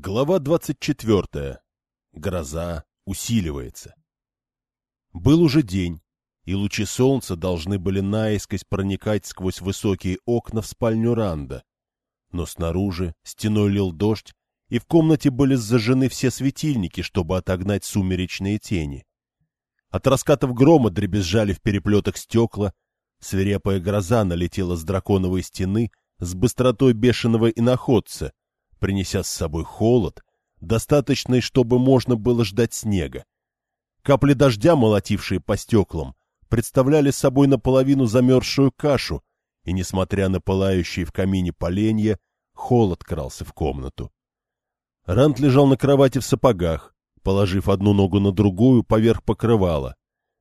Глава 24. Гроза усиливается. Был уже день, и лучи солнца должны были наискось проникать сквозь высокие окна в спальню Ранда. Но снаружи стеной лил дождь, и в комнате были зажжены все светильники, чтобы отогнать сумеречные тени. От раскатов грома дребезжали в переплетах стекла, свирепая гроза налетела с драконовой стены с быстротой бешеного иноходца, принеся с собой холод, достаточный, чтобы можно было ждать снега. Капли дождя, молотившие по стеклам, представляли собой наполовину замерзшую кашу, и, несмотря на пылающие в камине поленья, холод крался в комнату. Рант лежал на кровати в сапогах, положив одну ногу на другую поверх покрывала,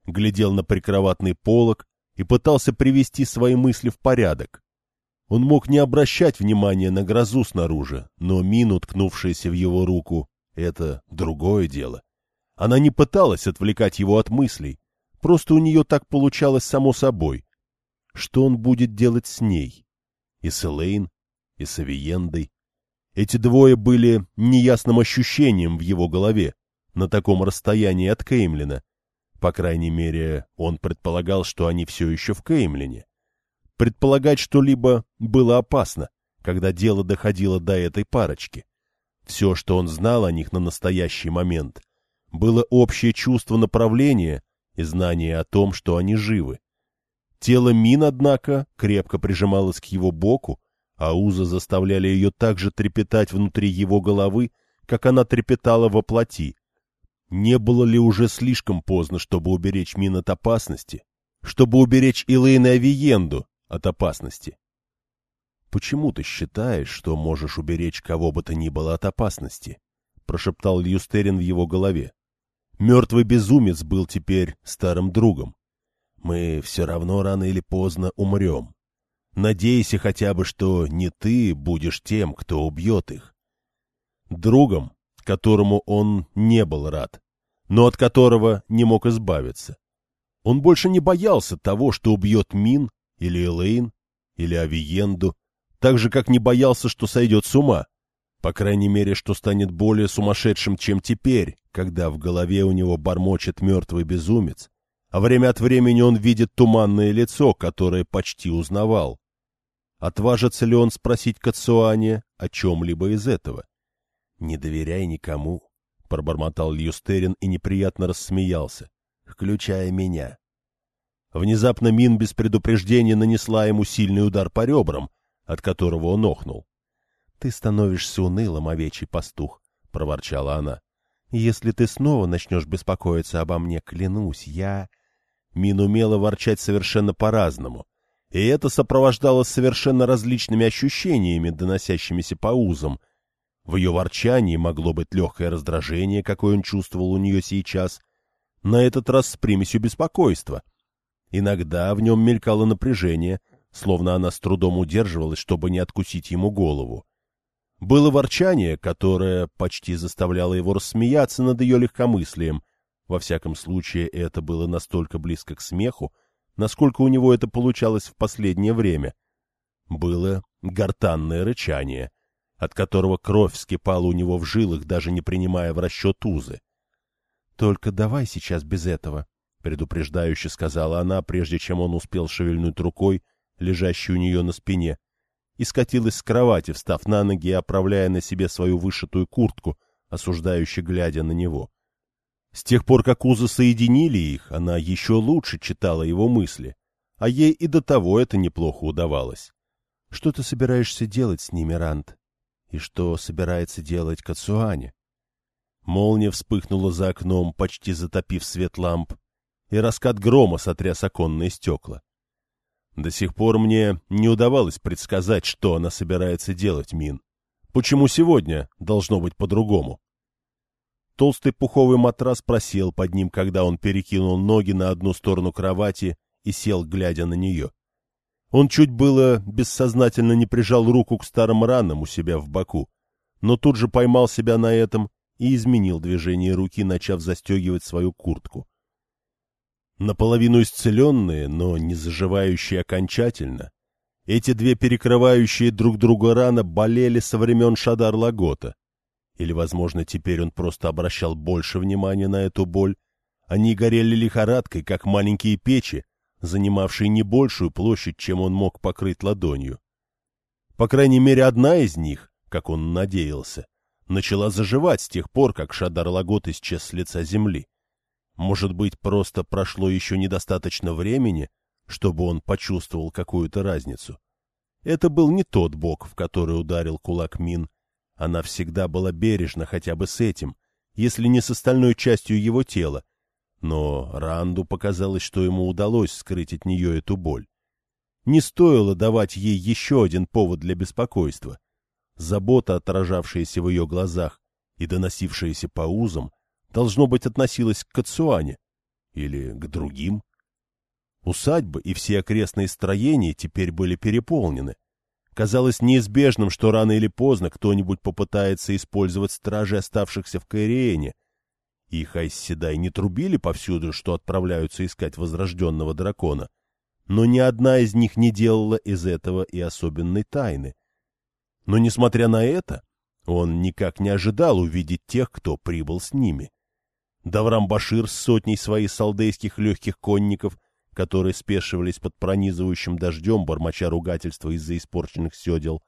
глядел на прикроватный полог и пытался привести свои мысли в порядок. Он мог не обращать внимания на грозу снаружи, но мину, ткнувшаяся в его руку, — это другое дело. Она не пыталась отвлекать его от мыслей, просто у нее так получалось само собой. Что он будет делать с ней? И с Элейн, и с Авиендой. Эти двое были неясным ощущением в его голове, на таком расстоянии от Кеймлина. По крайней мере, он предполагал, что они все еще в Кеймлине. Предполагать что-либо было опасно, когда дело доходило до этой парочки. Все, что он знал о них на настоящий момент, было общее чувство направления и знание о том, что они живы. Тело Мин, однако, крепко прижималось к его боку, а узы заставляли ее так же трепетать внутри его головы, как она трепетала во плоти. Не было ли уже слишком поздно, чтобы уберечь Мин от опасности? Чтобы уберечь Илэйн и Авиенду, от опасности. «Почему ты считаешь, что можешь уберечь кого бы то ни было от опасности?» — прошептал Льюстерин в его голове. Мертвый безумец был теперь старым другом. «Мы все равно рано или поздно умрем. Надейся хотя бы, что не ты будешь тем, кто убьет их. Другом, которому он не был рад, но от которого не мог избавиться. Он больше не боялся того, что убьет Мин или Элейн, или Авиенду, так же, как не боялся, что сойдет с ума. По крайней мере, что станет более сумасшедшим, чем теперь, когда в голове у него бормочет мертвый безумец, а время от времени он видит туманное лицо, которое почти узнавал. Отважится ли он спросить Кацуане о чем-либо из этого? — Не доверяй никому, — пробормотал Льюстерин и неприятно рассмеялся, — включая меня. Внезапно Мин без предупреждения нанесла ему сильный удар по ребрам, от которого он охнул. — Ты становишься унылым, овечий пастух, — проворчала она. — Если ты снова начнешь беспокоиться обо мне, клянусь, я... Мин умела ворчать совершенно по-разному, и это сопровождалось совершенно различными ощущениями, доносящимися по узам. В ее ворчании могло быть легкое раздражение, какое он чувствовал у нее сейчас, на этот раз с примесью беспокойства — Иногда в нем мелькало напряжение, словно она с трудом удерживалась, чтобы не откусить ему голову. Было ворчание, которое почти заставляло его рассмеяться над ее легкомыслием. Во всяком случае, это было настолько близко к смеху, насколько у него это получалось в последнее время. Было гортанное рычание, от которого кровь вскипала у него в жилах, даже не принимая в расчет узы. — Только давай сейчас без этого, — предупреждающе сказала она, прежде чем он успел шевельнуть рукой, лежащей у нее на спине, и скатилась с кровати, встав на ноги и оправляя на себе свою вышитую куртку, осуждающе глядя на него. С тех пор, как узы соединили их, она еще лучше читала его мысли, а ей и до того это неплохо удавалось. — Что ты собираешься делать с ними, Рант? И что собирается делать Кацуане? Молния вспыхнула за окном, почти затопив свет ламп, и раскат грома сотряс оконные стекла. До сих пор мне не удавалось предсказать, что она собирается делать, Мин. Почему сегодня должно быть по-другому? Толстый пуховый матрас просел под ним, когда он перекинул ноги на одну сторону кровати и сел, глядя на нее. Он чуть было бессознательно не прижал руку к старым ранам у себя в боку, но тут же поймал себя на этом и изменил движение руки, начав застегивать свою куртку. Наполовину исцеленные, но не заживающие окончательно, эти две перекрывающие друг друга раны болели со времен Шадар-Лагота. Или, возможно, теперь он просто обращал больше внимания на эту боль. Они горели лихорадкой, как маленькие печи, занимавшие не большую площадь, чем он мог покрыть ладонью. По крайней мере, одна из них, как он надеялся, начала заживать с тех пор, как Шадар Лагот исчез с лица земли. Может быть, просто прошло еще недостаточно времени, чтобы он почувствовал какую-то разницу. Это был не тот бок, в который ударил кулак Мин. Она всегда была бережна хотя бы с этим, если не с остальной частью его тела. Но Ранду показалось, что ему удалось скрыть от нее эту боль. Не стоило давать ей еще один повод для беспокойства. Забота, отражавшаяся в ее глазах и доносившаяся по узам, должно быть, относилась к Кацуане или к другим. Усадьбы и все окрестные строения теперь были переполнены. Казалось неизбежным, что рано или поздно кто-нибудь попытается использовать стражи, оставшихся в Каириене. Их Айсседай не трубили повсюду, что отправляются искать возрожденного дракона, но ни одна из них не делала из этого и особенной тайны. Но, несмотря на это, он никак не ожидал увидеть тех, кто прибыл с ними. Даврам Башир с сотней своих салдейских легких конников, которые спешивались под пронизывающим дождем, бормоча ругательства из-за испорченных седел,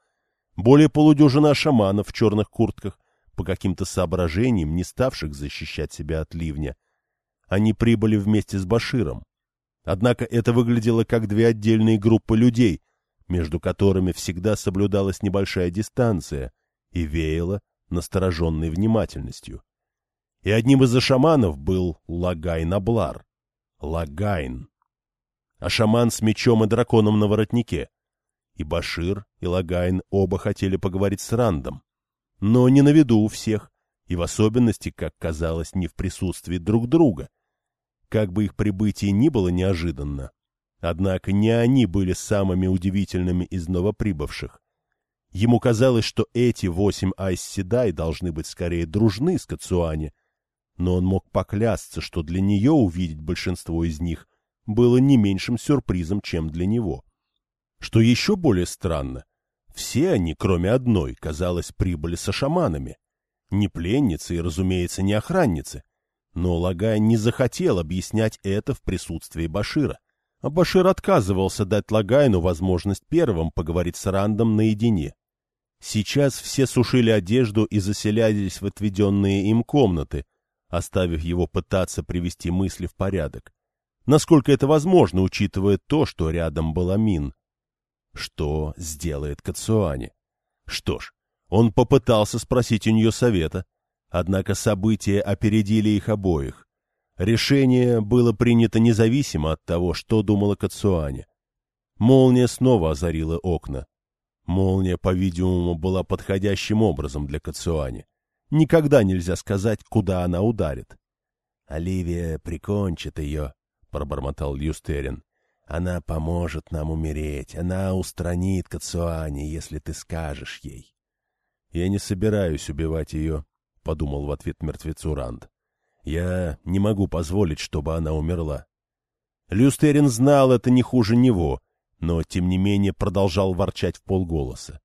более полудюжина шаманов в черных куртках, по каким-то соображениям, не ставших защищать себя от ливня. Они прибыли вместе с Баширом. Однако это выглядело как две отдельные группы людей, между которыми всегда соблюдалась небольшая дистанция и веяло настороженной внимательностью. И одним из Аша'манов был Логайн Аблар. Логайн. Аша'ман с мечом и драконом на воротнике. И Башир, и Логайн оба хотели поговорить с Рандом. Но не на виду у всех, и в особенности, как казалось, не в присутствии друг друга. Как бы их прибытие ни было неожиданно, однако не они были самыми удивительными из новоприбывших. Ему казалось, что эти восемь Айсседай должны быть скорее дружны с Кацуане, но он мог поклясться, что для нее увидеть большинство из них было не меньшим сюрпризом, чем для него. Что еще более странно, все они, кроме одной, казалось, прибыли со шаманами. Не пленницы и, разумеется, не охранницы. Но Лагай не захотел объяснять это в присутствии Башира. А Башир отказывался дать Лагайну возможность первым поговорить с Рандом наедине. Сейчас все сушили одежду и заселялись в отведенные им комнаты, оставив его пытаться привести мысли в порядок. Насколько это возможно, учитывая то, что рядом был Амин. Что сделает Кацуани? Что ж, он попытался спросить у нее совета, однако события опередили их обоих. Решение было принято независимо от того, что думала Кацуани. Молния снова озарила окна. Молния, по-видимому, была подходящим образом для Кацуани. Никогда нельзя сказать, куда она ударит. — Оливия прикончит ее, — пробормотал Юстерин. — Она поможет нам умереть. Она устранит Кацуани, если ты скажешь ей. — Я не собираюсь убивать ее, — подумал в ответ мертвецу Ранд. — Я не могу позволить, чтобы она умерла. Люстерин знал это не хуже него, но, тем не менее, продолжал ворчать в полголоса.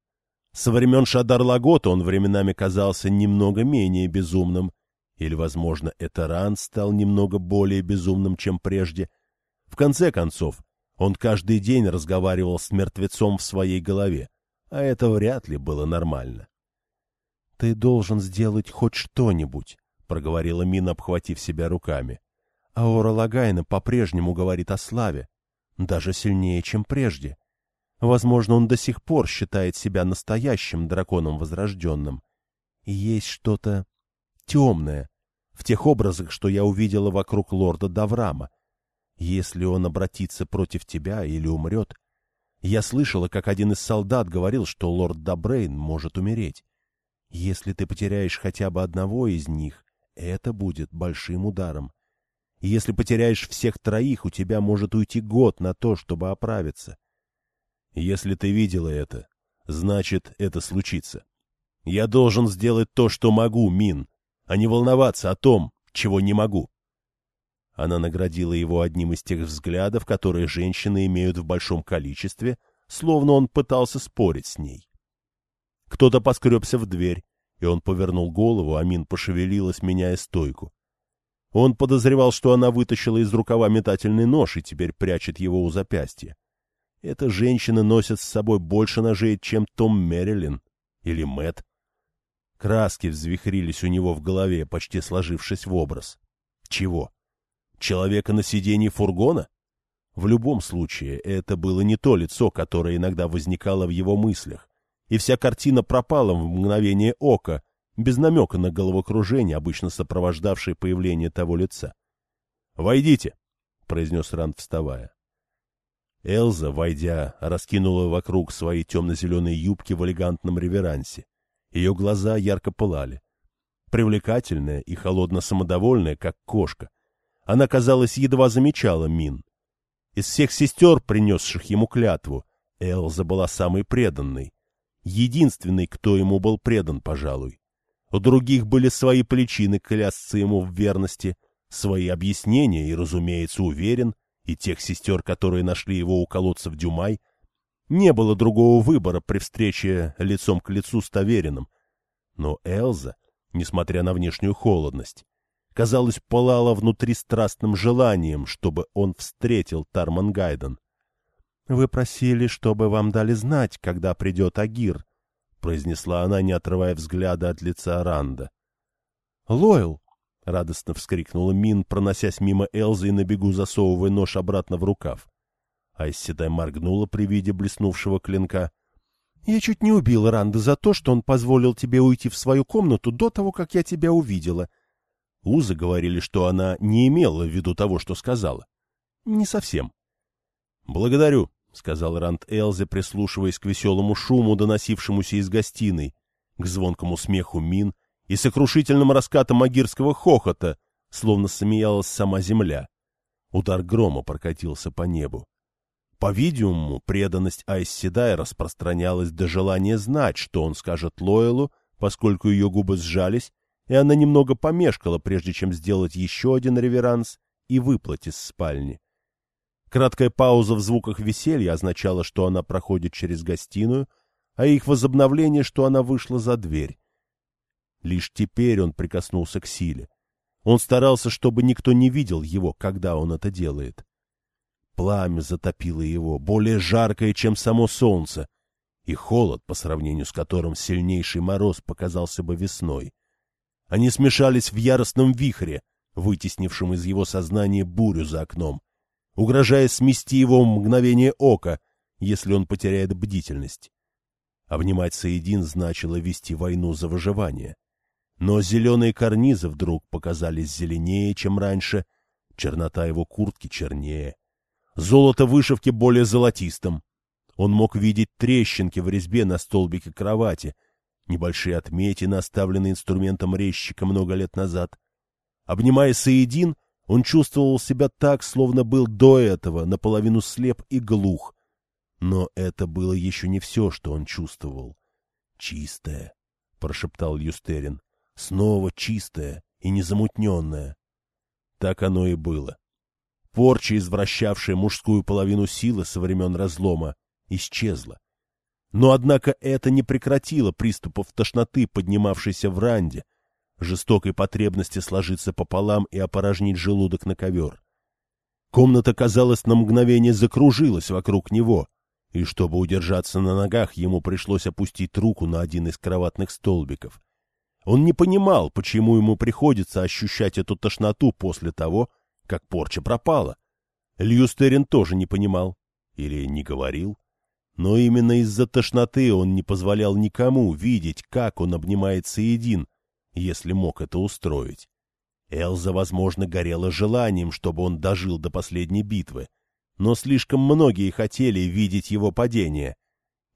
Со времен Шадар-Лагота он временами казался немного менее безумным, или, возможно, Этеран стал немного более безумным, чем прежде. В конце концов, он каждый день разговаривал с мертвецом в своей голове, а это вряд ли было нормально. — Ты должен сделать хоть что-нибудь, — проговорила Мина, обхватив себя руками. Аура Логайна по-прежнему говорит о славе, даже сильнее, чем прежде. Возможно, он до сих пор считает себя настоящим драконом возрожденным. И есть что-то темное в тех образах, что я увидела вокруг лорда Даврама. Если он обратится против тебя или умрет... Я слышала, как один из солдат говорил, что лорд Дабрейн может умереть. Если ты потеряешь хотя бы одного из них, это будет большим ударом. Если потеряешь всех троих, у тебя может уйти год на то, чтобы оправиться. Если ты видела это, значит, это случится. Я должен сделать то, что могу, Мин, а не волноваться о том, чего не могу. Она наградила его одним из тех взглядов, которые женщины имеют в большом количестве, словно он пытался спорить с ней. Кто-то поскребся в дверь, и он повернул голову, а Мин пошевелилась, меняя стойку. Он подозревал, что она вытащила из рукава метательный нож и теперь прячет его у запястья. Эта женщина носит с собой больше ножей, чем Том Мэрилин или Мэтт. Краски взвихрились у него в голове, почти сложившись в образ. Чего? Человека на сиденье фургона? В любом случае, это было не то лицо, которое иногда возникало в его мыслях, и вся картина пропала в мгновение ока, без намека на головокружение, обычно сопровождавшее появление того лица. «Войдите», — произнес Ранд, вставая. Элза, войдя, раскинула вокруг свои темно-зеленые юбки в элегантном реверансе. Ее глаза ярко пылали. Привлекательная и холодно-самодовольная, как кошка. Она, казалось, едва замечала Мин. Из всех сестер, принесших ему клятву, Элза была самой преданной. Единственной, кто ему был предан, пожалуй. У других были свои причины клясться ему в верности, свои объяснения и, разумеется, уверен, и тех сестер, которые нашли его у колодца в Дюмай. Не было другого выбора при встрече лицом к лицу с Таверином. Но Элза, несмотря на внешнюю холодность, казалось, пылала внутри страстным желанием, чтобы он встретил Тарман Гайден. — Вы просили, чтобы вам дали знать, когда придет Агир, произнесла она, не отрывая взгляда от лица Ранда. «Лойл!» — радостно вскрикнула Мин, проносясь мимо Элзы и на бегу засовывая нож обратно в рукав. Айсседай моргнула при виде блеснувшего клинка. «Я чуть не убила Ранда за то, что он позволил тебе уйти в свою комнату до того, как я тебя увидела». Узы говорили, что она не имела в виду того, что сказала. «Не совсем». «Благодарю», — сказал Ранд Элзе, прислушиваясь к веселому шуму, доносившемуся из гостиной, к звонкому смеху мин и сокрушительным раскатам магирского хохота, словно смеялась сама земля. Удар грома прокатился по небу. По-видимому, преданность Айсседай распространялась до желания знать, что он скажет Лоэлу, поскольку ее губы сжались, и она немного помешкала, прежде чем сделать еще один реверанс и выплыть из спальни. Краткая пауза в звуках веселья означала, что она проходит через гостиную, а их возобновление, что она вышла за дверь. Лишь теперь он прикоснулся к силе. Он старался, чтобы никто не видел его, когда он это делает. Пламя затопило его, более жаркое, чем само солнце, и холод, по сравнению с которым сильнейший мороз показался бы весной. Они смешались в яростном вихре, вытеснившем из его сознания бурю за окном угрожая смести его в мгновение ока, если он потеряет бдительность. Обнимать Саидин значило вести войну за выживание. Но зеленые карнизы вдруг показались зеленее, чем раньше, чернота его куртки чернее. Золото вышивки более золотистым. Он мог видеть трещинки в резьбе на столбике кровати, небольшие отметины, оставленные инструментом резчика много лет назад. Обнимая Саидин, он чувствовал себя так, словно был до этого наполовину слеп и глух. Но это было еще не все, что он чувствовал. «Чистое», — прошептал Юстерин, — «снова чистое и незамутненное». Так оно и было. Порча, извращавшая мужскую половину силы со времен разлома, исчезла. Но, однако, это не прекратило приступов тошноты, поднимавшейся в ранде, жестокой потребности сложиться пополам и опорожнить желудок на ковер. Комната, казалось, на мгновение закружилась вокруг него, и чтобы удержаться на ногах, ему пришлось опустить руку на один из кроватных столбиков. Он не понимал, почему ему приходится ощущать эту тошноту после того, как порча пропала. Льюстерин тоже не понимал. Или не говорил. Но именно из-за тошноты он не позволял никому видеть, как он обнимается един, если мог это устроить. Элза, возможно, горела желанием, чтобы он дожил до последней битвы, но слишком многие хотели видеть его падение,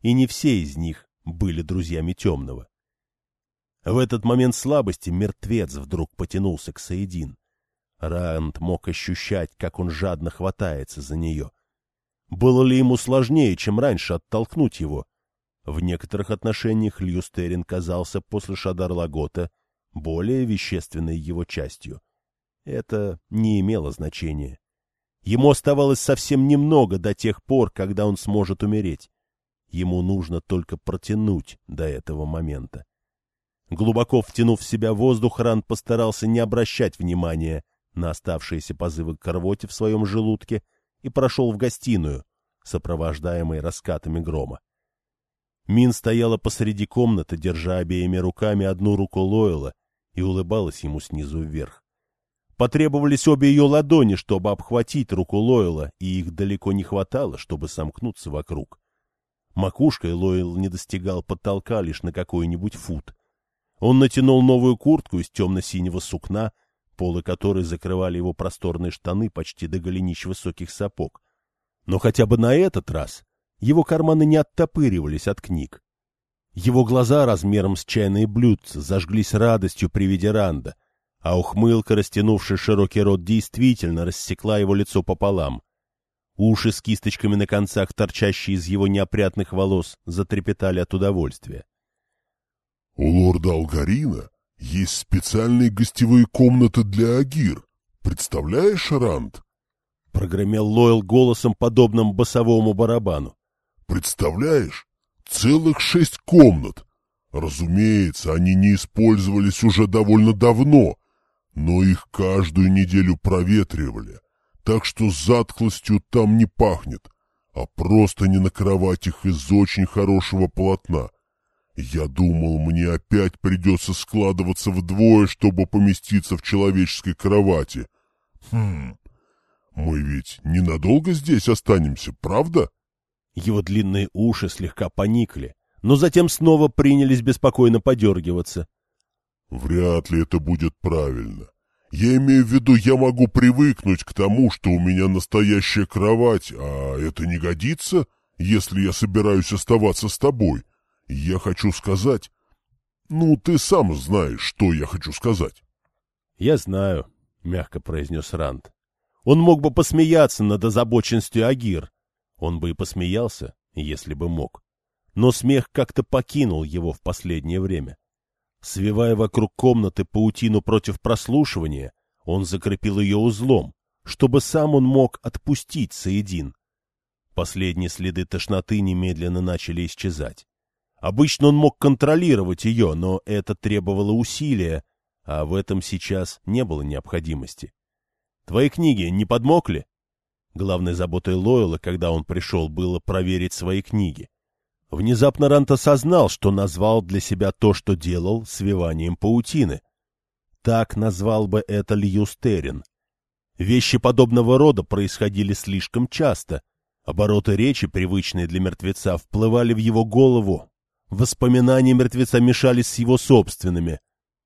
и не все из них были друзьями темного. В этот момент слабости мертвец вдруг потянулся к Саидин. Ранд мог ощущать, как он жадно хватается за нее. Было ли ему сложнее, чем раньше, оттолкнуть его? В некоторых отношениях Льюстерин казался после Шадар-Лагота более вещественной его частью. Это не имело значения. Ему оставалось совсем немного до тех пор, когда он сможет умереть. Ему нужно только протянуть до этого момента. Глубоко втянув в себя воздух, Ранд постарался не обращать внимания на оставшиеся позывы к рвоте в своем желудке и прошел в гостиную, сопровождаемый раскатами грома. Мин стояла посреди комнаты, держа обеими руками одну руку Лойла и улыбалась ему снизу вверх. Потребовались обе ее ладони, чтобы обхватить руку Лойла, и их далеко не хватало, чтобы сомкнуться вокруг. Макушкой Лойл не достигал потолка лишь на какой-нибудь фут. Он натянул новую куртку из темно-синего сукна, полы которой закрывали его просторные штаны почти до голенищ высоких сапог. Но хотя бы на этот раз его карманы не оттопыривались от книг. Его глаза размером с чайные блюдца зажглись радостью при виде Ранда, а ухмылка, растянувшая широкий рот, действительно рассекла его лицо пополам. Уши с кисточками на концах, торчащие из его неопрятных волос, затрепетали от удовольствия. — У лорда Алгарина есть специальные гостевые комнаты для Агир. Представляешь, Ранд? — прогремел Лойл голосом, подобным басовому барабану. Представляешь? Целых шесть комнат. Разумеется, они не использовались уже довольно давно, но их каждую неделю проветривали, так что затхлостью там не пахнет, а просто не на кроватях из очень хорошего полотна. Я думал, мне опять придется складываться вдвое, чтобы поместиться в человеческой кровати. Хм, мы ведь ненадолго здесь останемся, правда? Его длинные уши слегка поникли, но затем снова принялись беспокойно подергиваться. — Вряд ли это будет правильно. Я имею в виду, я могу привыкнуть к тому, что у меня настоящая кровать, а это не годится, если я собираюсь оставаться с тобой. Я хочу сказать... Ну, ты сам знаешь, что я хочу сказать. — Я знаю, — мягко произнес Ранд. Он мог бы посмеяться над озабоченностью Агир, он бы и посмеялся, если бы мог. Но смех как-то покинул его в последнее время. Свивая вокруг комнаты паутину против прослушивания, он закрепил ее узлом, чтобы сам он мог отпустить Саедин. Последние следы тошноты немедленно начали исчезать. Обычно он мог контролировать ее, но это требовало усилия, а в этом сейчас не было необходимости. Твои книги не подмокли? Главной заботой Лойла, когда он пришел, было проверить свои книги. Внезапно Рант осознал, что назвал для себя то, что делал, свиванием паутины. Так назвал бы это Льюстерин. Вещи подобного рода происходили слишком часто. Обороты речи, привычные для мертвеца, вплывали в его голову. Воспоминания мертвеца мешались с его собственными.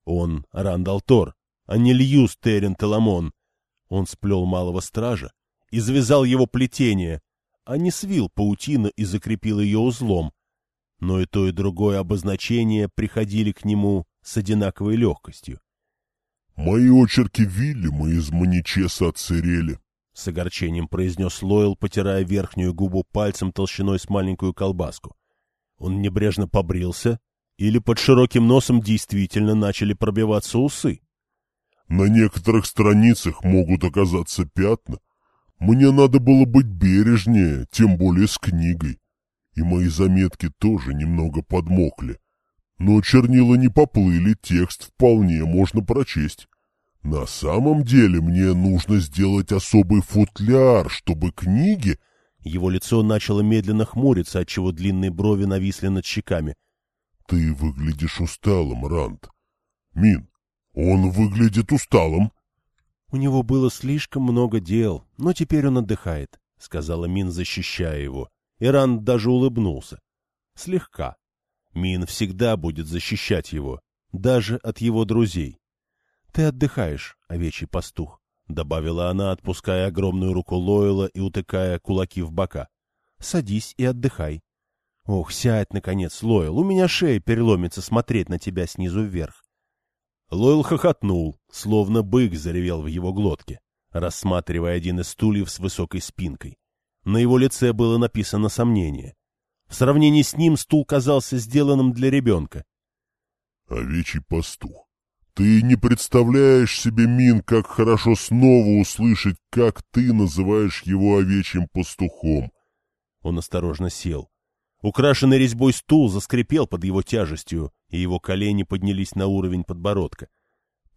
Он — Рандал Тор, а не Льюстерин Теламон. Он сплел малого стража, и завязал его плетение, а не свил паутину и закрепил ее узлом. Но и то, и другое обозначение приходили к нему с одинаковой легкостью. — Мои очерки Вильяма из Маничеса отсырели, — с огорчением произнес Лойл, потирая верхнюю губу пальцем толщиной с маленькую колбаску. Он небрежно побрился, или под широким носом действительно начали пробиваться усы? — На некоторых страницах могут оказаться пятна, мне надо было быть бережнее, тем более с книгой. И мои заметки тоже немного подмокли. Но чернила не поплыли, текст вполне можно прочесть. На самом деле мне нужно сделать особый футляр, чтобы книги... Его лицо начало медленно хмуриться, отчего длинные брови нависли над щеками. — Ты выглядишь усталым, Ранд. Мин, он выглядит усталым. У него было слишком много дел, но теперь он отдыхает, — сказала Мин, защищая его. Иран даже улыбнулся. Слегка. Мин всегда будет защищать его, даже от его друзей. — Ты отдыхаешь, овечий пастух, — добавила она, отпуская огромную руку Лойла и утыкая кулаки в бока. — Садись и отдыхай. — Ох, сядь, наконец, Лойл, у меня шея переломится смотреть на тебя снизу вверх. Лойл хохотнул, словно бык заревел в его глотке, рассматривая один из стульев с высокой спинкой. На его лице было написано сомнение. В сравнении с ним стул казался сделанным для ребенка. — Овечий пастух, ты не представляешь себе, Мин, как хорошо снова услышать, как ты называешь его овечьим пастухом. Он осторожно сел. Украшенный резьбой стул заскрипел под его тяжестью, и его колени поднялись на уровень подбородка.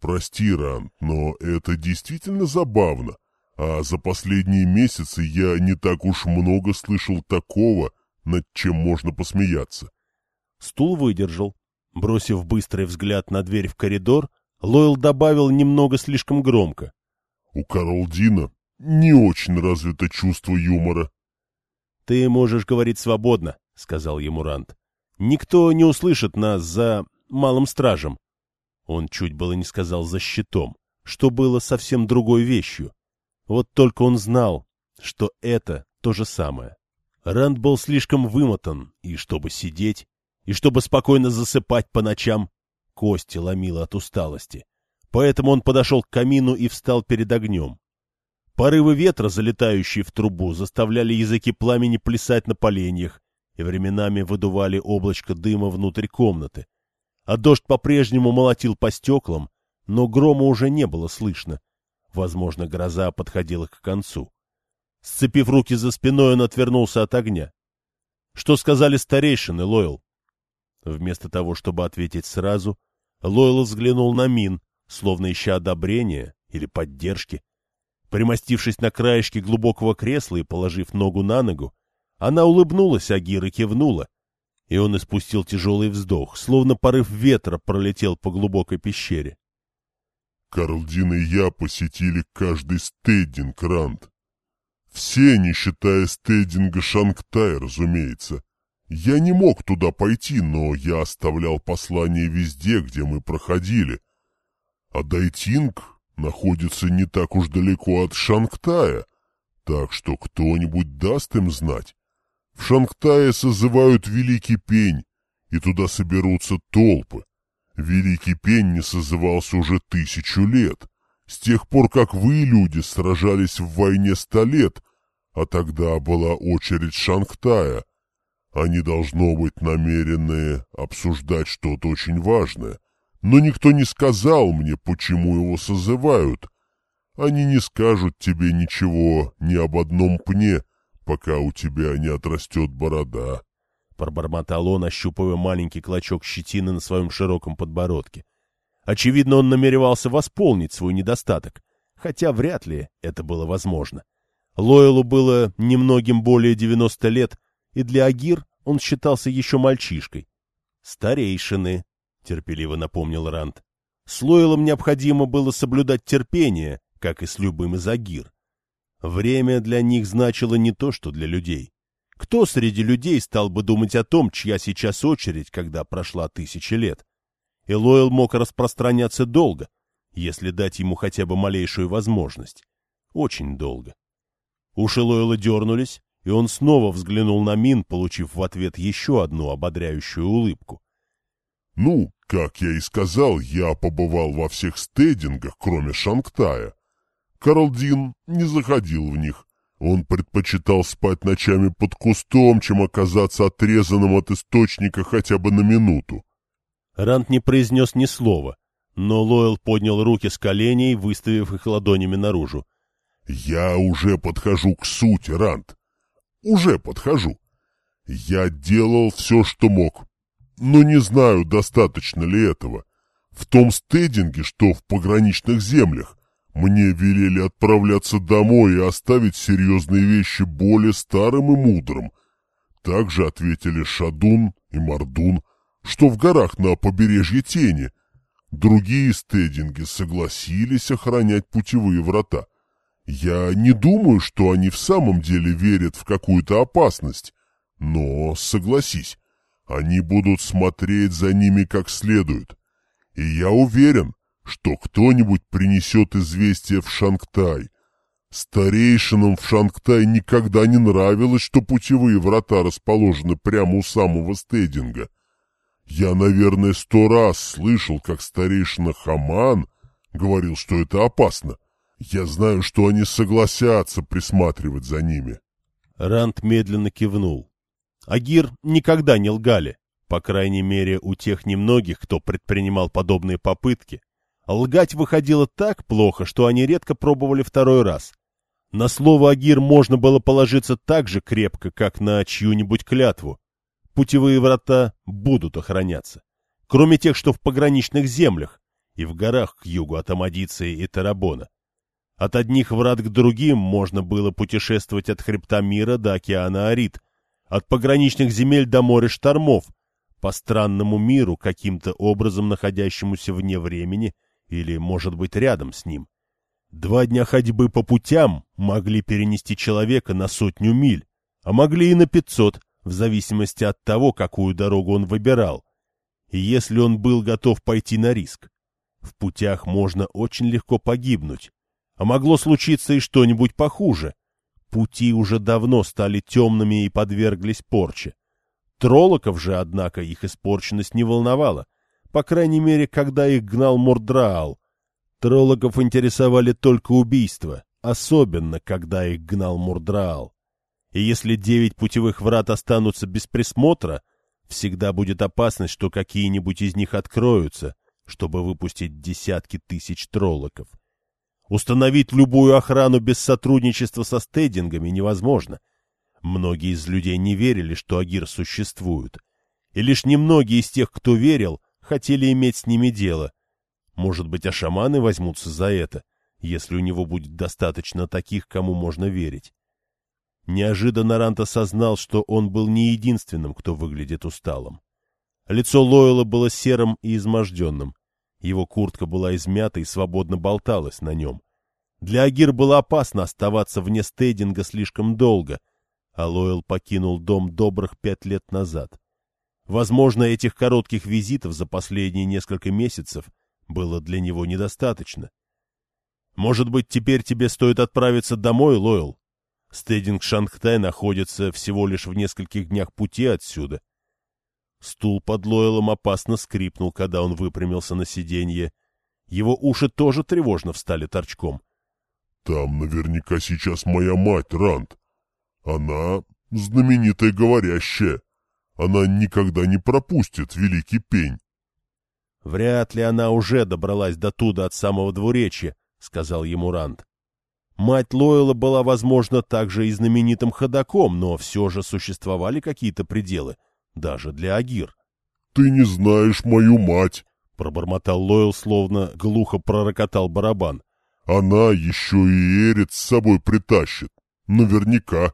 «Прости, Ран, но это действительно забавно. А за последние месяцы я не так уж много слышал такого, над чем можно посмеяться». Стул выдержал. Бросив быстрый взгляд на дверь в коридор, Лойл добавил немного слишком громко. «У Каролдина не очень развито чувство юмора». «Ты можешь говорить свободно», — сказал ему Рант. «Никто не услышит нас за малым стражем». Он чуть было не сказал «за щитом», что было совсем другой вещью. Вот только он знал, что это то же самое. Ранд был слишком вымотан, и чтобы сидеть, и чтобы спокойно засыпать по ночам, кости ломило от усталости. Поэтому он подошел к камину и встал перед огнем. Порывы ветра, залетающие в трубу, заставляли языки пламени плясать на поленьях и временами выдували облачко дыма внутрь комнаты. А дождь по-прежнему молотил по стеклам, но грома уже не было слышно. Возможно, гроза подходила к концу. Сцепив руки за спиной, он отвернулся от огня. Что сказали старейшины, Лойл? Вместо того, чтобы ответить сразу, Лойл взглянул на Мин, словно ища одобрения или поддержки. Примостившись на краешке глубокого кресла и положив ногу на ногу, она улыбнулась Агир и кивнула, и он испустил тяжелый вздох, словно порыв ветра пролетел по глубокой пещере. Карлдин и я посетили каждый стейдинг, Ранд. Все, не считая стейдинга Шангтай, разумеется. Я не мог туда пойти, но я оставлял послание везде, где мы проходили. А Дайтинг находится не так уж далеко от Шангтая, так что кто-нибудь даст им знать. В Шангтае созывают Великий Пень, и туда соберутся толпы. Великий пень не созывался уже тысячу лет, с тех пор, как вы, люди, сражались в войне ста лет, а тогда была очередь Шангтая. Они, должно быть, намерены обсуждать что-то очень важное, но никто не сказал мне, почему его созывают. Они не скажут тебе ничего ни об одном пне, пока у тебя не отрастет борода. — пробормотал он, ощупывая маленький клочок щетины на своем широком подбородке. Очевидно, он намеревался восполнить свой недостаток, хотя вряд ли это было возможно. Лойлу было немногим более девяносто лет, и для Агир он считался еще мальчишкой. «Старейшины», — терпеливо напомнил Ранд. «С Лойлом необходимо было соблюдать терпение, как и с любым из Агир. Время для них значило не то, что для людей. Кто среди людей стал бы думать о том, чья сейчас очередь, когда прошла тысяча лет? Элоэл мог распространяться долго, если дать ему хотя бы малейшую возможность. Очень долго. Уши Лойла дернулись, и он снова взглянул на Мин, получив в ответ еще одну ободряющую улыбку. — Ну, как я и сказал, я побывал во всех стейдингах, кроме Шангтая. Карлдин не заходил в них, он предпочитал спать ночами под кустом, чем оказаться отрезанным от источника хотя бы на минуту. Рант не произнес ни слова, но Лойл поднял руки с коленей, выставив их ладонями наружу. — Я уже подхожу к сути, Рант. Уже подхожу. Я делал все, что мог. Но не знаю, достаточно ли этого. В том стединге, что в пограничных землях, мне велели отправляться домой и оставить серьезные вещи более старым и мудрым. Также ответили Шадун и Мардун, что в горах на побережье Тени. Другие стединги согласились охранять путевые врата. Я не думаю, что они в самом деле верят в какую-то опасность, но, согласись, они будут смотреть за ними как следует. И я уверен, что кто-нибудь принесет известие в Шангтай. Старейшинам в Шангтай никогда не нравилось, что путевые врата расположены прямо у самого стейдинга. Я, наверное, сто раз слышал, как старейшина Хаман говорил, что это опасно. Я знаю, что они согласятся присматривать за ними. Ранд медленно кивнул. Агир никогда не лгали, по крайней мере, у тех немногих, кто предпринимал подобные попытки. Лгать выходило так плохо, что они редко пробовали второй раз. На слово Агир можно было положиться так же крепко, как на чью-нибудь клятву. путевые врата будут охраняться. Кроме тех, что в пограничных землях и в горах к югу от Амадиции и Тарабона. От одних врат к другим можно было путешествовать от хребта мира до океана Арит, от пограничных земель до моря штормов, по странному миру, каким-то образом находящемуся вне времени или, может быть, рядом с ним. Два дня ходьбы по путям могли перенести человека на сотню миль, а могли и на пятьсот, в зависимости от того, какую дорогу он выбирал, и если он был готов пойти на риск. В путях можно очень легко погибнуть, а могло случиться и что-нибудь похуже. Пути уже давно стали темными и подверглись порче. Троллоков же, однако, их испорченность не волновала, по крайней мере, когда их гнал Мордраал. Троллоков интересовали только убийства, особенно, когда их гнал Мурдраал. И если девять путевых врат останутся без присмотра, всегда будет опасность, что какие-нибудь из них откроются, чтобы выпустить десятки тысяч троллоков. Установить любую охрану без сотрудничества со стейдингами невозможно. Многие из людей не верили, что Агир существует. И лишь немногие из тех, кто верил, хотели иметь с ними дело. Может быть, а шаманы возьмутся за это, если у него будет достаточно таких, кому можно верить. Неожиданно Рант осознал, что он был не единственным, кто выглядит усталым. Лицо Лойла было серым и изможденным. Его куртка была измята и свободно болталась на нем. Для Агир было опасно оставаться вне стейдинга слишком долго, а Лойл покинул дом добрых пять лет назад. Возможно, этих коротких визитов за последние несколько месяцев было для него недостаточно. Может быть, теперь тебе стоит отправиться домой, Лойл? Стейдинг Шангтай находится всего лишь в нескольких днях пути отсюда. Стул под Лойлом опасно скрипнул, когда он выпрямился на сиденье. Его уши тоже тревожно встали торчком. — Там наверняка сейчас моя мать, Ранд. Она знаменитая говорящая. Она никогда не пропустит великий пень. — Вряд ли она уже добралась до туда от самого двуречья, — сказал ему Ранд. Мать Лойла была, возможно, также и знаменитым ходаком, но все же существовали какие-то пределы, даже для Агир. — Ты не знаешь мою мать, — пробормотал Лойл, словно глухо пророкотал барабан. — Она еще и Эрит с собой притащит. Наверняка.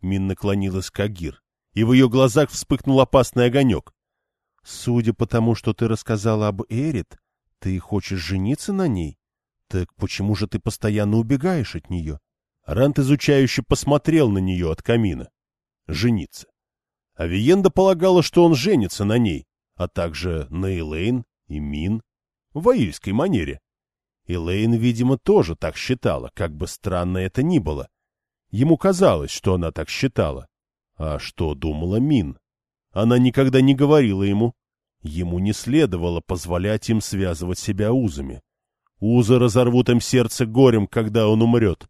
Мин наклонилась к Агир, и в ее глазах вспыхнул опасный огонек. — Судя по тому, что ты рассказала об Эрит, ты хочешь жениться на ней? Так почему же ты постоянно убегаешь от нее? Рант изучающе посмотрел на нее от камина. Жениться. Авиенда полагала, что он женится на ней, а также на Элейн и Мин в аильской манере. Элейн, видимо, тоже так считала, как бы странно это ни было. Ему казалось, что она так считала. А что думала Мин? Она никогда не говорила ему. Ему не следовало позволять им связывать себя узами. Узы разорвут им сердце горем, когда он умрет.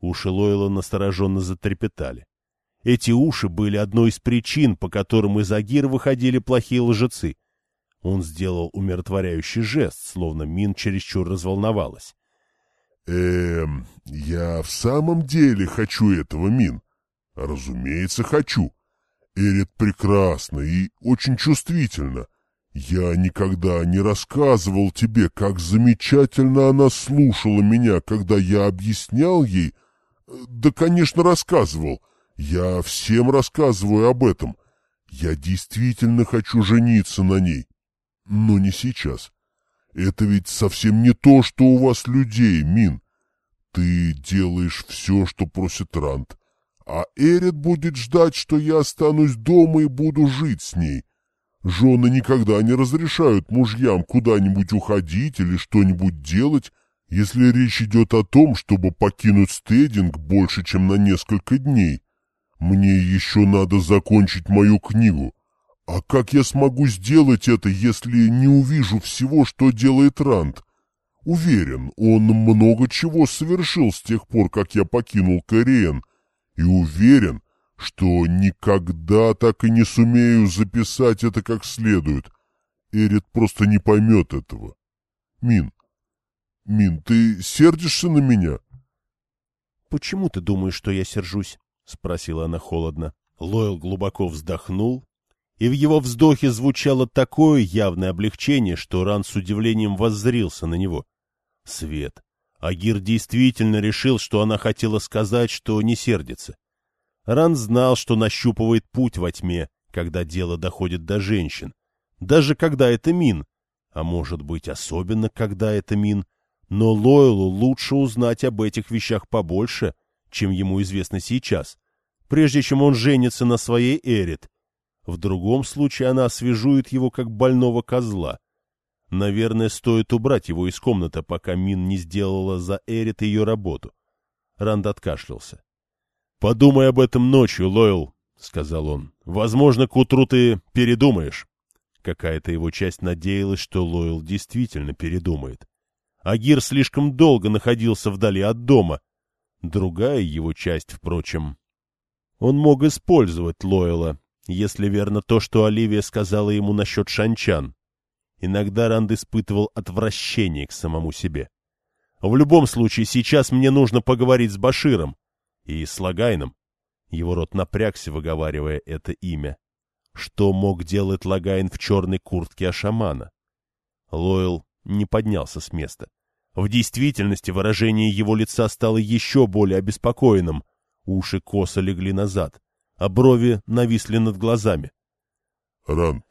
Уши Лойла настороженно затрепетали. Эти уши были одной из причин, по которым из Агир выходили плохие лжецы. Он сделал умиротворяющий жест, словно Мин чересчур разволновалась. — Эм, я в самом деле хочу этого, Мин. Разумеется, хочу. Эрит прекрасна и очень чувствительна. Я никогда не рассказывал тебе, как замечательно она слушала меня, когда я объяснял ей. Да, конечно, рассказывал. Я всем рассказываю об этом. Я действительно хочу жениться на ней. Но не сейчас. Это ведь совсем не то, что у вас людей, Мин. Ты делаешь все, что просит Рант. А Эрит будет ждать, что я останусь дома и буду жить с ней. Жены никогда не разрешают мужьям куда-нибудь уходить или что-нибудь делать, если речь идет о том, чтобы покинуть стединг больше, чем на несколько дней. Мне еще надо закончить мою книгу. А как я смогу сделать это, если не увижу всего, что делает Ранд? Уверен, он много чего совершил с тех пор, как я покинул Кориен, и уверен, что никогда так и не сумею записать это как следует. Эрит просто не поймет этого. Мин, Мин, ты сердишься на меня? — Почему ты думаешь, что я сержусь? — спросила она холодно. Лойл глубоко вздохнул и в его вздохе звучало такое явное облегчение, что Ран с удивлением воззрился на него. Свет. Агир действительно решил, что она хотела сказать, что не сердится. Ран знал, что нащупывает путь во тьме, когда дело доходит до женщин. Даже когда это Мин. А может быть, особенно, когда это Мин. Но Лойлу лучше узнать об этих вещах побольше, чем ему известно сейчас, прежде чем он женится на своей Эрит. В другом случае она освежует его, как больного козла. Наверное, стоит убрать его из комнаты, пока Мин не сделала за Эрит ее работу. Ранд откашлялся. — Подумай об этом ночью, Лойл, — сказал он. — Возможно, к утру ты передумаешь. Какая-то его часть надеялась, что Лойл действительно передумает. Агир слишком долго находился вдали от дома. Другая его часть, впрочем... Он мог использовать Лойла, если верно то, что Оливия сказала ему насчет шанчан. Иногда Ранд испытывал отвращение к самому себе. В любом случае, сейчас мне нужно поговорить с Баширом и с Логайном. Его рот напрягся, выговаривая это имя. Что мог делать Логайн в черной куртке Аша'мана? Лойал не поднялся с места. В действительности выражение его лица стало еще более обеспокоенным. Уши косо легли назад, а брови нависли над глазами. — Ранд,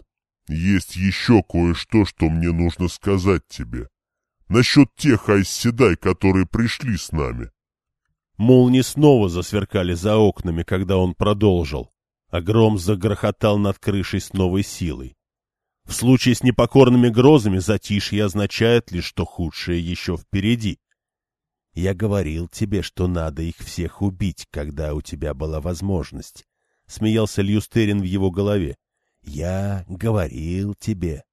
есть еще кое-что, что мне нужно сказать тебе. Насчет тех айсседай, которые пришли с нами. Молнии снова засверкали за окнами, когда он продолжил, а гром загрохотал над крышей с новой силой. В случае с непокорными грозами затишье означает лишь, что худшее еще впереди. Я говорил тебе, что надо их всех убить, когда у тебя была возможность. Смеялся Льюстерин в его голове. Я говорил тебе.